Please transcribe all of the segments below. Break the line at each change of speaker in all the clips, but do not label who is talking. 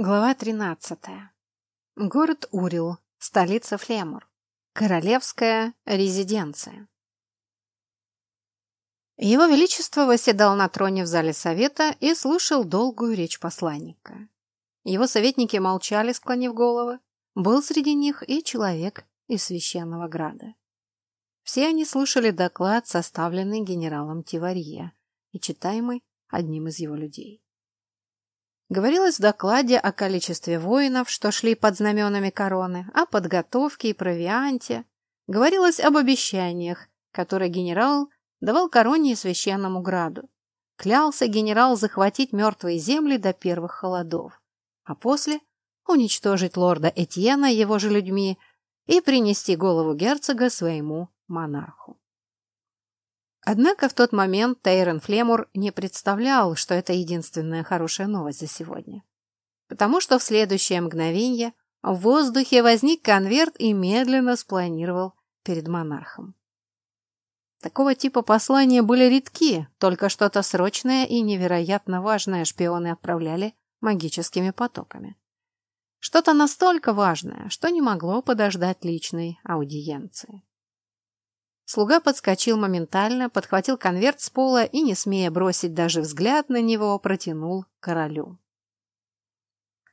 Глава 13. Город Урил, столица Флемур. Королевская резиденция. Его Величество восседал на троне в зале совета и слушал долгую речь посланника. Его советники молчали, склонив головы. Был среди них и человек из священного града. Все они слушали доклад, составленный генералом Тиварье и читаемый одним из его людей. Говорилось в докладе о количестве воинов, что шли под знаменами короны, о подготовке и провианте. Говорилось об обещаниях, которые генерал давал короне и священному граду. Клялся генерал захватить мертвые земли до первых холодов, а после уничтожить лорда Этьена его же людьми и принести голову герцога своему монарху. Однако в тот момент Тейрон Флемур не представлял, что это единственная хорошая новость за сегодня. Потому что в следующее мгновение в воздухе возник конверт и медленно спланировал перед монархом. Такого типа послания были редки, только что-то срочное и невероятно важное шпионы отправляли магическими потоками. Что-то настолько важное, что не могло подождать личной аудиенции. Слуга подскочил моментально, подхватил конверт с пола и, не смея бросить даже взгляд на него, протянул королю.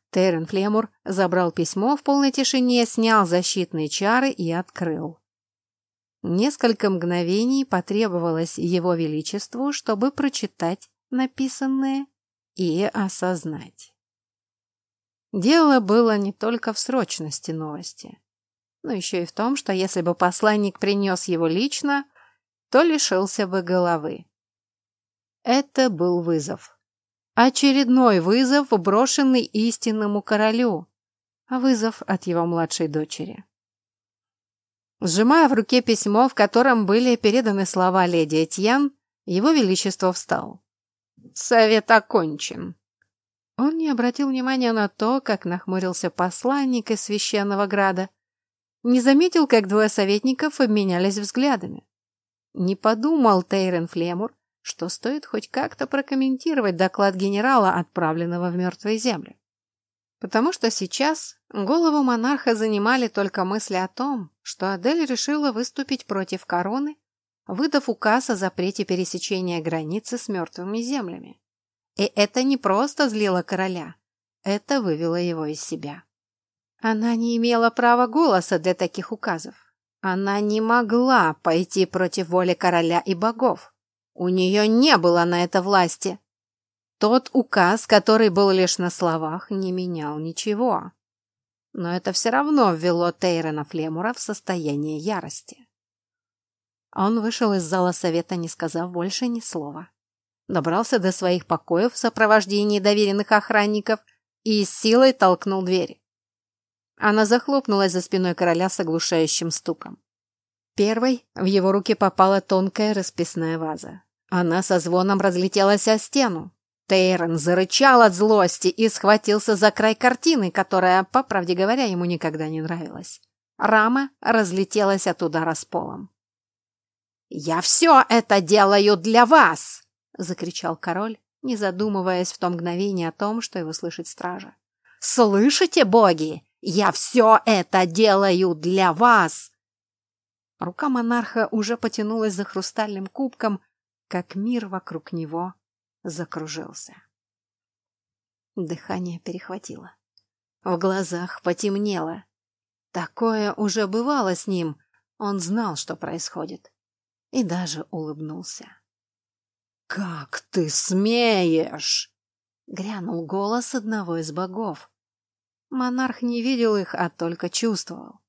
Террен Флемур забрал письмо в полной тишине, снял защитные чары и открыл. Несколько мгновений потребовалось его величеству, чтобы прочитать написанное и осознать. Дело было не только в срочности новости но еще и в том, что если бы посланник принес его лично, то лишился бы головы. Это был вызов. Очередной вызов, брошенный истинному королю. Вызов от его младшей дочери. Сжимая в руке письмо, в котором были переданы слова леди Этьен, его величество встал. «Совет окончен». Он не обратил внимания на то, как нахмурился посланник из священного града, не заметил, как двое советников обменялись взглядами. Не подумал Тейрен Флемур, что стоит хоть как-то прокомментировать доклад генерала, отправленного в мертвые земли. Потому что сейчас голову монарха занимали только мысли о том, что Адель решила выступить против короны, выдав указ о запрете пересечения границы с мертвыми землями. И это не просто злило короля, это вывело его из себя. Она не имела права голоса для таких указов. Она не могла пойти против воли короля и богов. У нее не было на это власти. Тот указ, который был лишь на словах, не менял ничего. Но это все равно ввело Тейрена Флемура в состояние ярости. Он вышел из зала совета, не сказав больше ни слова. Добрался до своих покоев в сопровождении доверенных охранников и с силой толкнул дверь. Она захлопнулась за спиной короля с оглушающим стуком. Первой в его руки попала тонкая расписная ваза. Она со звоном разлетелась о стену. Тейрон зарычал от злости и схватился за край картины, которая, по правде говоря, ему никогда не нравилась. Рама разлетелась от удара с полом. «Я все это делаю для вас!» — закричал король, не задумываясь в то мгновение о том, что его слышит стража. «Слышите, боги? Я все это делаю для вас!» Рука монарха уже потянулась за хрустальным кубком, как мир вокруг него закружился. Дыхание перехватило. В глазах потемнело. Такое уже бывало с ним. Он знал, что происходит. И даже улыбнулся. «Как ты смеешь!» — грянул голос одного из богов. Монарх не видел их, а только чувствовал.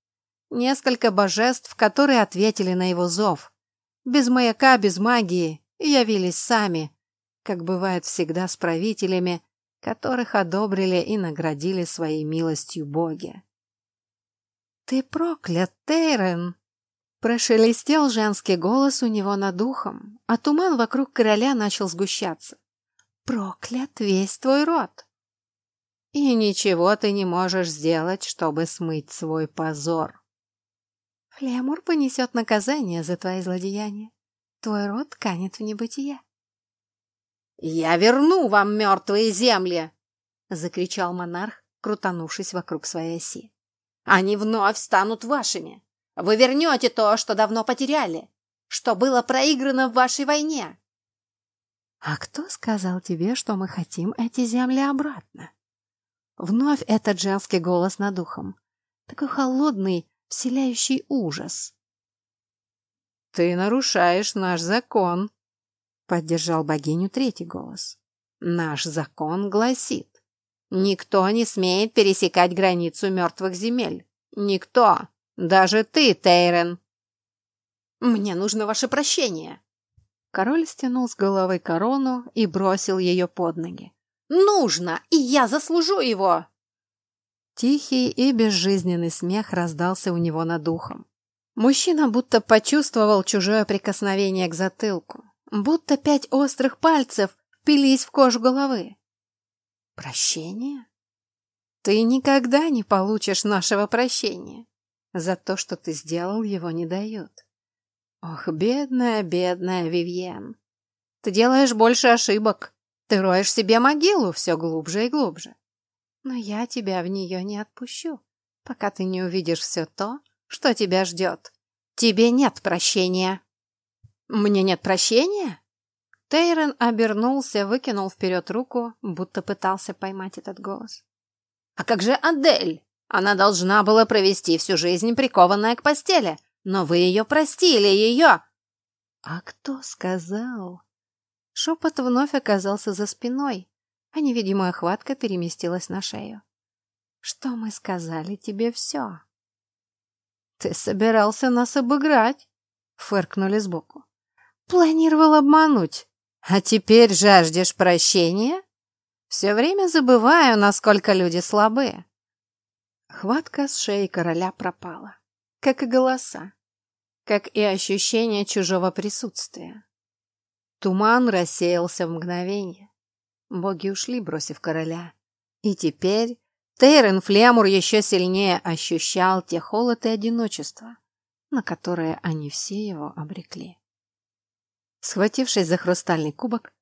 Несколько божеств, которые ответили на его зов. Без маяка, без магии, явились сами, как бывает всегда с правителями, которых одобрили и наградили своей милостью боги. «Ты проклят, Тейрен!» Прошелестел женский голос у него над ухом, а туман вокруг короля начал сгущаться. «Проклят весь твой род!» И ничего ты не можешь сделать, чтобы смыть свой позор. Флемур понесет наказание за твои злодеяния. Твой род канет в небытие. «Я верну вам мертвые земли!» — закричал монарх, крутанувшись вокруг своей оси. «Они вновь станут вашими! Вы вернете то, что давно потеряли, что было проиграно в вашей войне!» «А кто сказал тебе, что мы хотим эти земли обратно?» Вновь этот женский голос над ухом. Такой холодный, вселяющий ужас. «Ты нарушаешь наш закон», — поддержал богиню третий голос. «Наш закон гласит, никто не смеет пересекать границу мертвых земель. Никто, даже ты, Тейрен». «Мне нужно ваше прощение», Король стянул с головы корону и бросил ее под ноги. «Нужно, и я заслужу его!» Тихий и безжизненный смех раздался у него над ухом. Мужчина будто почувствовал чужое прикосновение к затылку, будто пять острых пальцев впились в кожу головы. «Прощение? Ты никогда не получишь нашего прощения. За то, что ты сделал, его не дают. Ох, бедная, бедная Вивьен. Ты делаешь больше ошибок. Ты роешь себе могилу все глубже и глубже. Но я тебя в нее не отпущу, пока ты не увидишь все то, что тебя ждет. Тебе нет прощения. Мне нет прощения? Тейрон обернулся, выкинул вперед руку, будто пытался поймать этот голос. А как же Адель? Она должна была провести всю жизнь прикованная к постели, но вы ее простили, ее!» «А кто сказал?» Шепот вновь оказался за спиной, а невидимая хватка переместилась на шею. «Что мы сказали тебе все?» «Ты собирался нас обыграть?» — фыркнули сбоку. «Планировал обмануть, а теперь жаждешь прощения?» «Все время забываю, насколько люди слабые». Хватка с шеи короля пропала, как и голоса как и ощущение чужого присутствия. Туман рассеялся в мгновение. Боги ушли, бросив короля. И теперь Тейрен Флемур еще сильнее ощущал те холод и одиночество, на которые они все его обрекли. Схватившись за хрустальный кубок,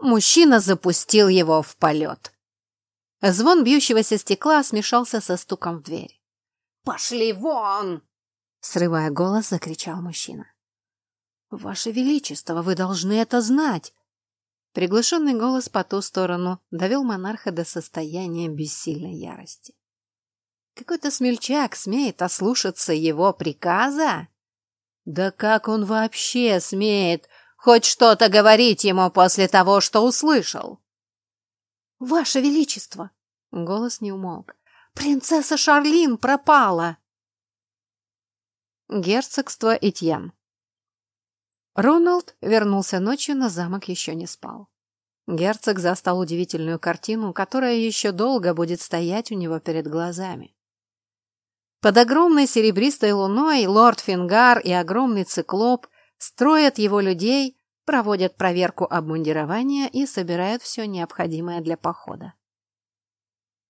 мужчина запустил его в полет. Звон бьющегося стекла смешался со стуком в дверь. «Пошли вон!» Срывая голос, закричал мужчина. «Ваше Величество, вы должны это знать!» Приглушенный голос по ту сторону довел монарха до состояния бессильной ярости. Какой-то смельчак смеет ослушаться его приказа? Да как он вообще смеет хоть что-то говорить ему после того, что услышал? «Ваше Величество!» — голос не умолк. «Принцесса Шарлин пропала!» Герцогство Этьен. Роналд вернулся ночью, но замок еще не спал. Герцог застал удивительную картину, которая еще долго будет стоять у него перед глазами. Под огромной серебристой луной лорд Фингар и огромный циклоп строят его людей, проводят проверку обмундирования и собирают все необходимое для похода.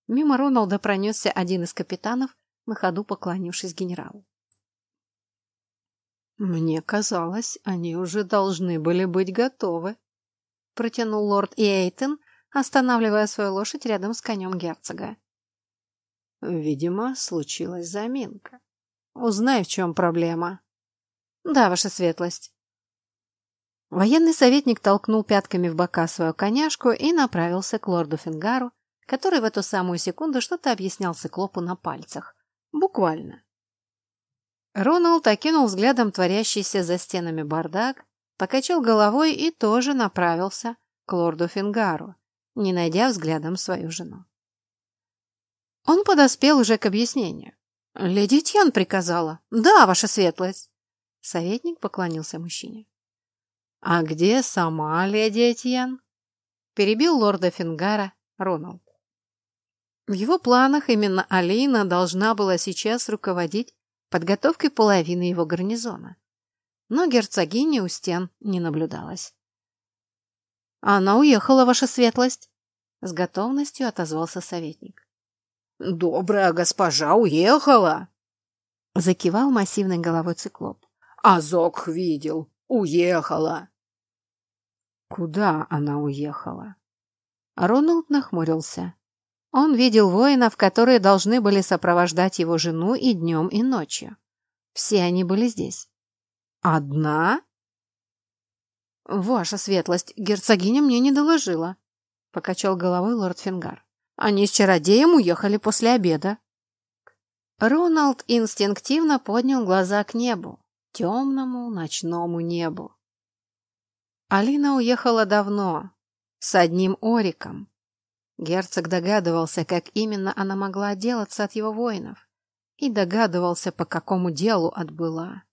Мимо Роналда пронесся один из капитанов, на ходу поклонившись генералу. «Мне казалось, они уже должны были быть готовы», — протянул лорд Эйтон, останавливая свою лошадь рядом с конем герцога. «Видимо, случилась заминка. Узнай, в чем проблема». «Да, ваша светлость». Военный советник толкнул пятками в бока свою коняшку и направился к лорду Фингару, который в эту самую секунду что-то объяснял циклопу на пальцах. Буквально. Роналд окинул взглядом творящийся за стенами бардак, покачал головой и тоже направился к лорду Фингару, не найдя взглядом свою жену. Он подоспел уже к объяснению. «Леди Тьян приказала». «Да, ваша светлость». Советник поклонился мужчине. «А где сама леди Этьен?» Перебил лорда Фингара Роналд. В его планах именно Алина должна была сейчас руководить подготовкой половины его гарнизона. Но герцогини у стен не наблюдалось. «Она уехала, ваша светлость!» С готовностью отозвался советник. «Добрая госпожа уехала!» Закивал массивной головой циклоп. «Азок видел! Уехала!» «Куда она уехала?» Роналд нахмурился. Он видел воинов, которые должны были сопровождать его жену и днем, и ночью. Все они были здесь. Одна? Ваша светлость, герцогиня мне не доложила, покачал головой лорд Фингар. Они с чародеем уехали после обеда. Роналд инстинктивно поднял глаза к небу, темному ночному небу. Алина уехала давно, с одним Ориком. Герцог догадывался, как именно она могла отделаться от его воинов, и догадывался, по какому делу отбыла.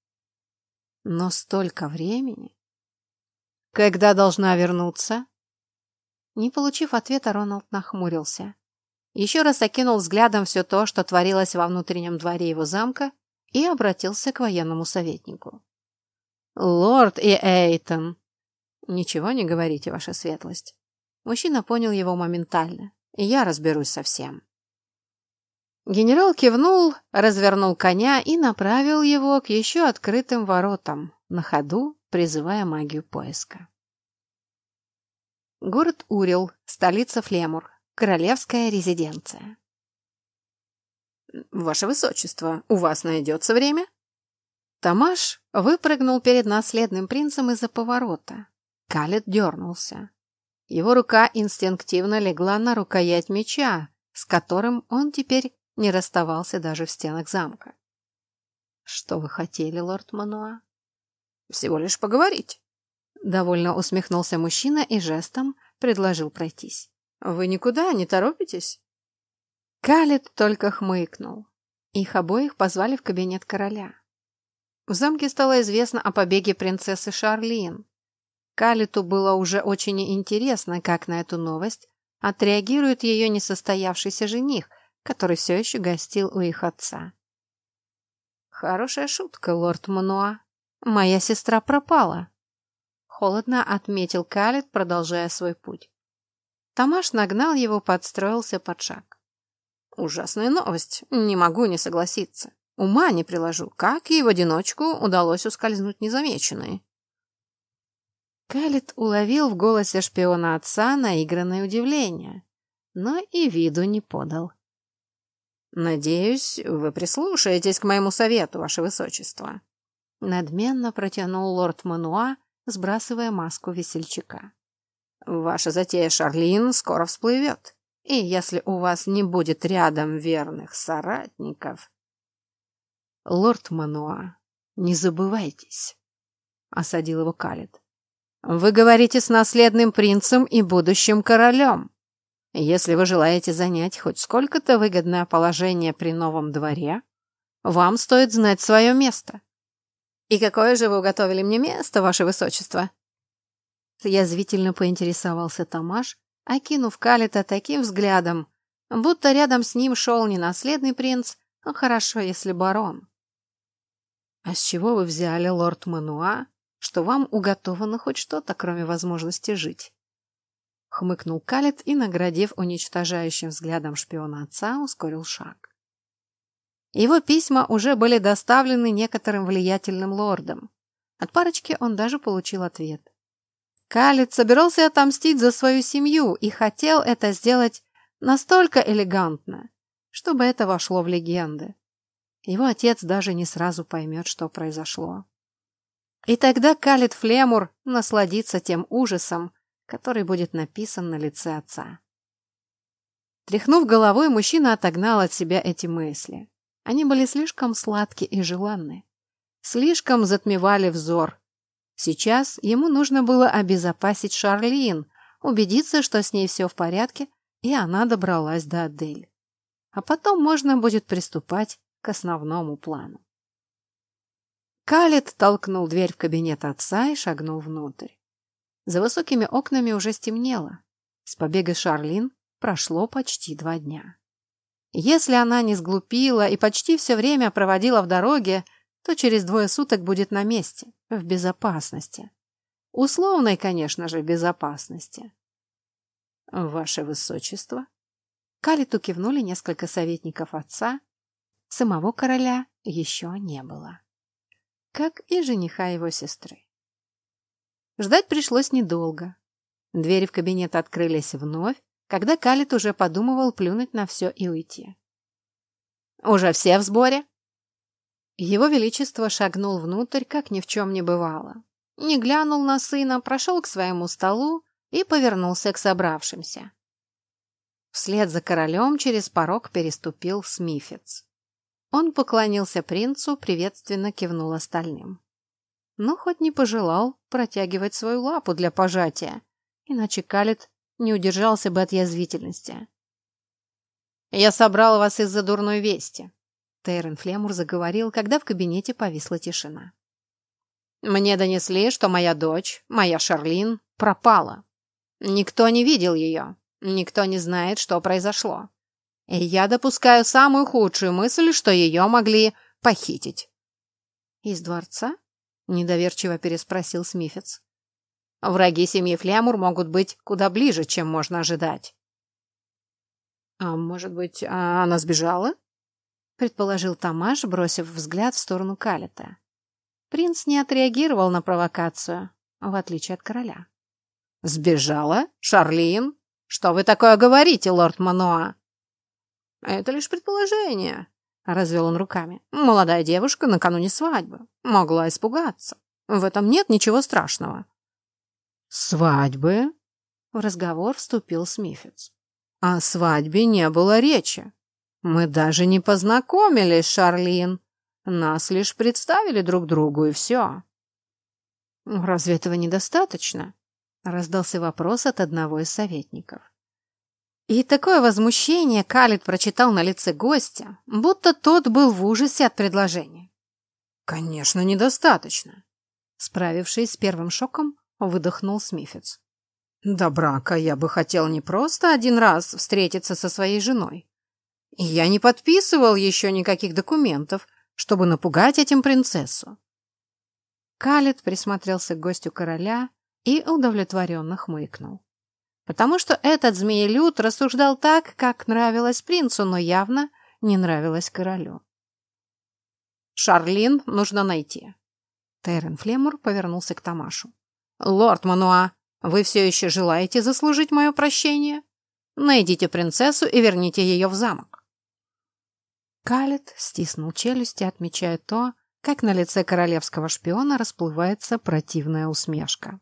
Но столько времени... Когда должна вернуться? Не получив ответа, Роналд нахмурился. Еще раз окинул взглядом все то, что творилось во внутреннем дворе его замка, и обратился к военному советнику. «Лорд и Эйтон!» «Ничего не говорите, ваша светлость. Мужчина понял его моментально, и я разберусь со всем. Генерал кивнул, развернул коня и направил его к еще открытым воротам, на ходу призывая магию поиска. Город Урил, столица Флемур, королевская резиденция. «Ваше Высочество, у вас найдется время?» Тамаш выпрыгнул перед наследным принцем из-за поворота. Калет дернулся. Его рука инстинктивно легла на рукоять меча, с которым он теперь не расставался даже в стенах замка. «Что вы хотели, лорд Мануа?» «Всего лишь поговорить», — довольно усмехнулся мужчина и жестом предложил пройтись. «Вы никуда не торопитесь?» Калит только хмыкнул. Их обоих позвали в кабинет короля. В замке стало известно о побеге принцессы Шарлин, Калиту было уже очень интересно, как на эту новость отреагирует ее несостоявшийся жених, который все еще гостил у их отца. «Хорошая шутка, лорд Мануа. Моя сестра пропала», — холодно отметил Калит, продолжая свой путь. Тамаш нагнал его, подстроился под шаг. «Ужасная новость. Не могу не согласиться. Ума не приложу, как ей в одиночку удалось ускользнуть незамеченной». Калит уловил в голосе шпиона отца наигранное удивление, но и виду не подал. «Надеюсь, вы прислушаетесь к моему совету, ваше высочество», надменно протянул лорд Мануа, сбрасывая маску весельчака. «Ваша затея, Шарлин, скоро всплывет, и если у вас не будет рядом верных соратников...» «Лорд Мануа, не забывайтесь», — осадил его Калит. Вы говорите с наследным принцем и будущим королем. Если вы желаете занять хоть сколько-то выгодное положение при новом дворе, вам стоит знать свое место. И какое же вы уготовили мне место, ваше высочество? Язвительно поинтересовался Тамаш, окинув Калита таким взглядом, будто рядом с ним шел не наследный принц, а хорошо, если барон. «А с чего вы взяли, лорд Мануа, что вам уготовано хоть что-то, кроме возможности жить. Хмыкнул Калет и, наградив уничтожающим взглядом шпиона отца, ускорил шаг. Его письма уже были доставлены некоторым влиятельным лордам. От парочки он даже получил ответ. Калет собирался отомстить за свою семью и хотел это сделать настолько элегантно, чтобы это вошло в легенды. Его отец даже не сразу поймет, что произошло. И тогда Калит Флемур насладится тем ужасом, который будет написан на лице отца. Тряхнув головой, мужчина отогнал от себя эти мысли. Они были слишком сладкие и желанны. Слишком затмевали взор. Сейчас ему нужно было обезопасить Шарлин, убедиться, что с ней все в порядке, и она добралась до Адель. А потом можно будет приступать к основному плану. Калет толкнул дверь в кабинет отца и шагнул внутрь. За высокими окнами уже стемнело. С побега Шарлин прошло почти два дня. Если она не сглупила и почти все время проводила в дороге, то через двое суток будет на месте, в безопасности. Условной, конечно же, безопасности. Ваше Высочество. Калиту кивнули несколько советников отца. Самого короля еще не было как и жениха его сестры. Ждать пришлось недолго. Двери в кабинет открылись вновь, когда Калит уже подумывал плюнуть на все и уйти. «Уже все в сборе?» Его Величество шагнул внутрь, как ни в чем не бывало. Не глянул на сына, прошел к своему столу и повернулся к собравшимся. Вслед за королем через порог переступил Смифец. Он поклонился принцу, приветственно кивнул остальным. Но хоть не пожелал протягивать свою лапу для пожатия, иначе Калит не удержался бы от язвительности. «Я собрал вас из-за дурной вести», — Тейрон Флемур заговорил, когда в кабинете повисла тишина. «Мне донесли, что моя дочь, моя Шарлин, пропала. Никто не видел ее, никто не знает, что произошло. Я допускаю самую худшую мысль, что ее могли похитить». «Из дворца?» — недоверчиво переспросил Смифец. Враги семьи Флямур могут быть куда ближе, чем можно ожидать. «А может быть, а она сбежала?» — предположил Тамаш, бросив взгляд в сторону Калита. Принц не отреагировал на провокацию, в отличие от короля. «Сбежала? Шарлин? Что вы такое говорите, лорд Мануа?» «Это лишь предположение», — развел он руками. «Молодая девушка накануне свадьбы. Могла испугаться. В этом нет ничего страшного. «Свадьбы?» — в разговор вступил Смифец. «О свадьбе не было речи. Мы даже не познакомились, Шарлин. Нас лишь представили друг другу, и все». «Разве этого недостаточно?» — раздался вопрос от одного из советников. И такое возмущение Калит прочитал на лице гостя, будто тот был в ужасе от предложения. «Конечно, недостаточно». Справившись с первым шоком, выдохнул Смифец. До брака я бы хотел не просто один раз встретиться со своей женой. И я не подписывал еще никаких документов, чтобы напугать этим принцессу. Калит присмотрелся к гостю короля и удовлетворенно хмыкнул. Потому что этот змеелюд рассуждал так, как нравилось принцу, но явно не нравилось королю. «Шарлин нужно найти». Террен Флемур повернулся к Тамашу. «Лорд Мануа, вы все еще желаете заслужить мое прощение? Найдите принцессу и верните ее в замок». Калет стиснул челюсти, отмечая то, как на лице королевского шпиона расплывается противная усмешка.